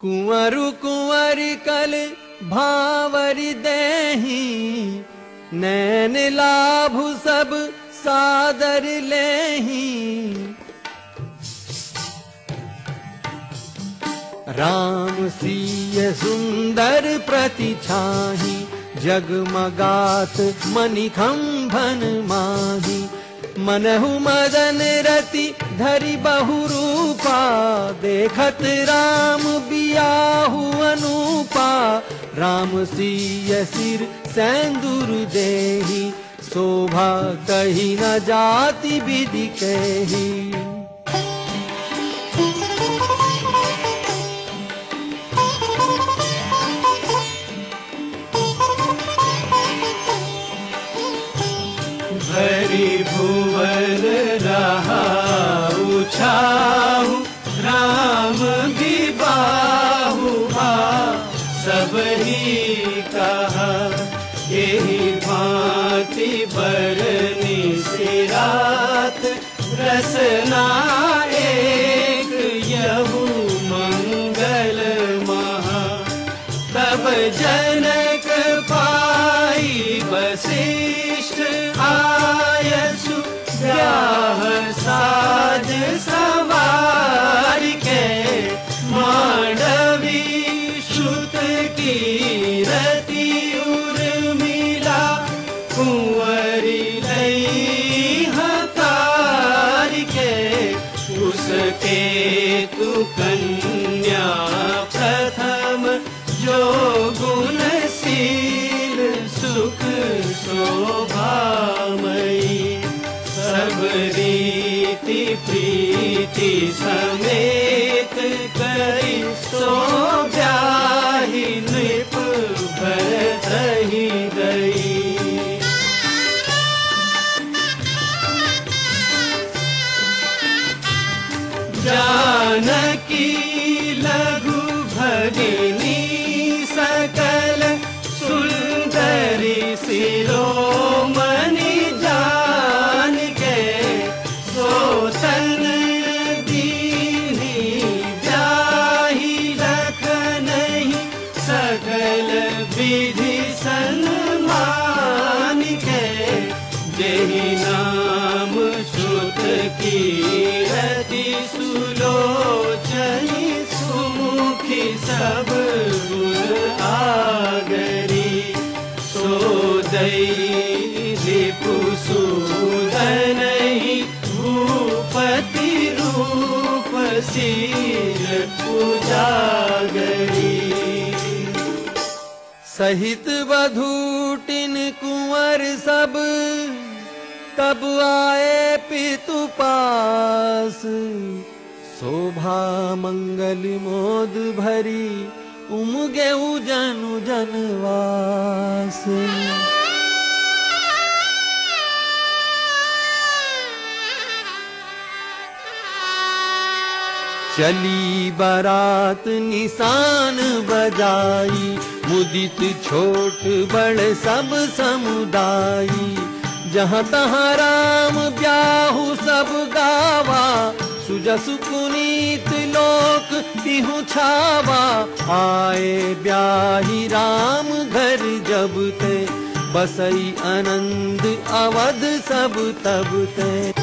कुंवरु कुंवर कल भावर देही नैन लाभ सब सादर लेही। राम सीय सुंदर प्रति छाही जगमगात मणिखंभन माही। मनहु मदन रति धरि बहु रूपा देखत राम बियाहु अनुपा। राम सीय सिर सैंदुर देही। शोभा कही न जाति विधि कही। हरि भुवन रहा उछाहु रसना एक यहु मंगल महा। तब जनक ब्याह साज सवार के मांडवी श्रुत की रति उसके तु कन्या प्रथम जो गुणशील सुख शोभामयी सब रीति प्रीति समेत जानकी लघु भगिनी गुण आगरी। सो रिपु सूदन भूपति रूप उजागरी। सहित बधूटिन कुंवर सब तब आए पितु पास शोभा मंगल मोद भरी उमगे उजनु जनवास चली बारात निशान बजाई, मुदित छोट बड़ सब समुदायी जहाँ तहाँ राम ब्याहु सब गावा सुजसु पुनीत लोक तिहु छावा। आए ब्याही राम घर जब ते। बसई आनंद अवध सब तब ते